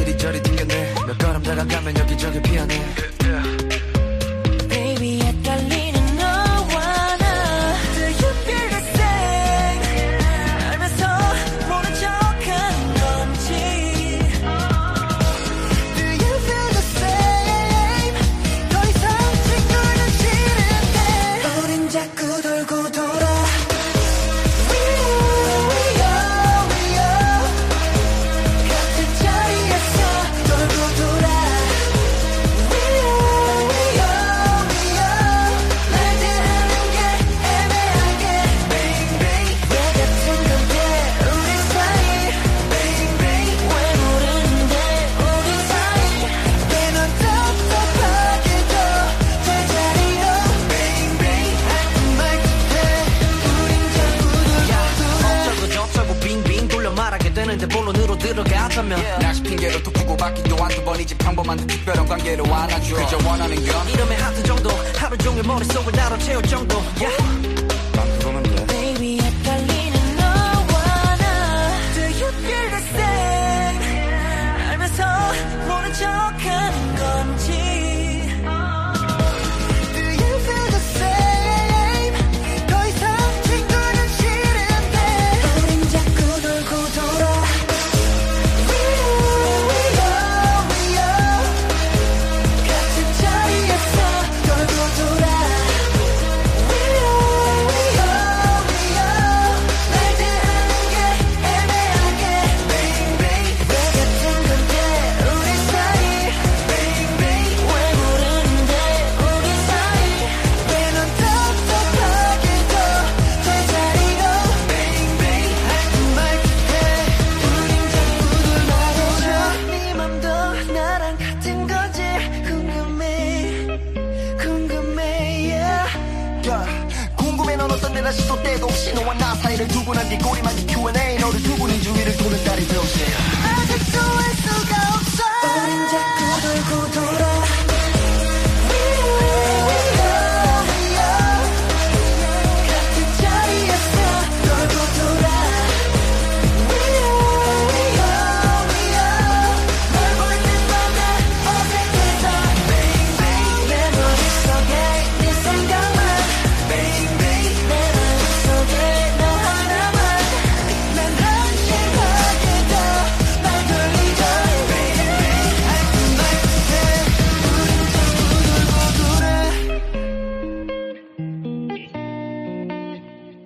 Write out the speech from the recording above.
이리저리 튕겨내 몇 걸음 다가가면 여기저기 피어내. 했는데 본론으로 들어가자면 낚시 핑계로 또 부고받기도 한두 번이지 평범한 특별한 관계로 안아줘. 그저 원하는 건 이름에 하트 정도 하루 종일 머릿속을 나로 채울 정도. Yeah. 나랑 같은 거지 궁금해 궁금해 yeah. yeah. 궁금해 넌 어떤 데나 시도 때도 없이 너와 나 사이를 두고 난네 꼬리만 이 Q&A 너를 두고 네 주위를 도는 딸이 되었지